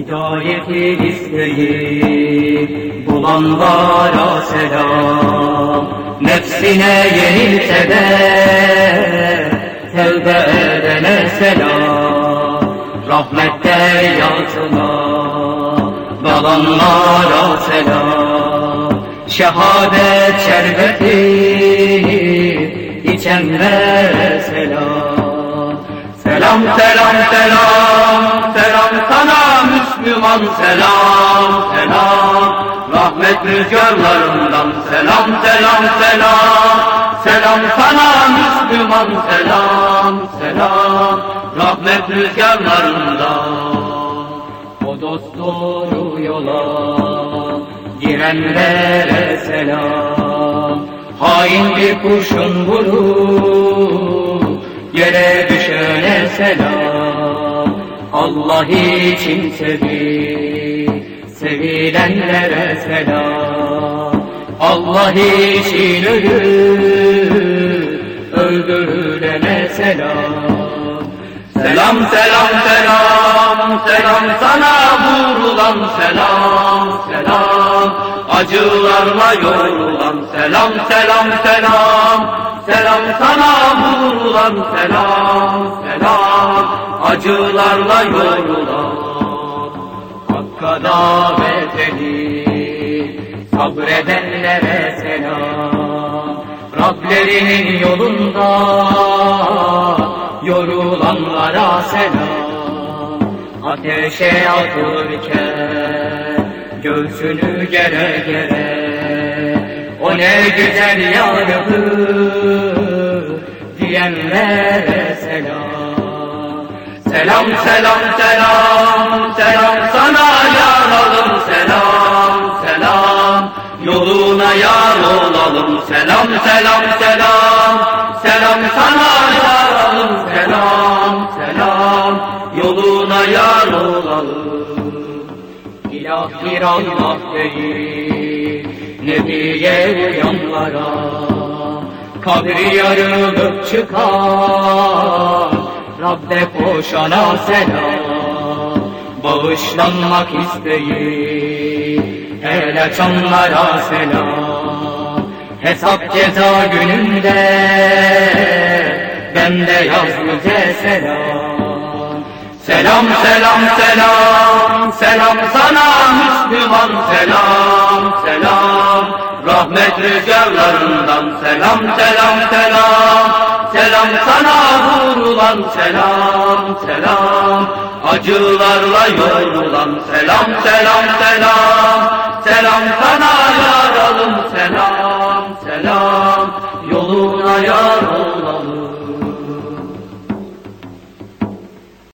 Hidayeti isteyip bulanlara selam. Nefsine yenilse de tevbe edene selam. Rahmette yatıla dalanlara selam. Şehadet şerbeti içenlere selam. Selam selam selam Müslüman selam selam. Rahmet rüzgarlarından selam selam selam. Selam sana Müslüman selam selam. Rahmet rüzgarlarından O dost doğru yola girenlere selam. Hain bir kurşun vurur Yere düşene selam Allah için sevil Sevilenlere selam Allah için ölür Öldürülene selam Selam selam selam Selam sana vurulan selam Selam. Acılarla yorulan Selam selam selam. Selam sana vurulan Selam acılarla yorulan Hakka davet edip sabredenlere selam. Rablerinin yolunda yorulanlara selam. Ateşe atılırken göğsünü gere gere O ne güzel yarıdır diyenlere selam Selam selam selam selam sana yaralım selam selam. Yoluna yar olalım selam selam selam. Selam sana yaralım selam selam. Yoluna yar olalım. İlah bir Allah değil Nebiye uyanlara. Kabri yarılıp çıkar Rabbe koşana selam. Bağışlanmak isteyip El açanlara selam. Hesap ceza gününde. Bende yaz yüze selam Selam selam selam. Selam sana Müslüman selam selam. Rahmet rüzgarlarından selam selam selam. Selam sana vurulan selam selam. Acılarla yorulan selam selam selam. Selam sana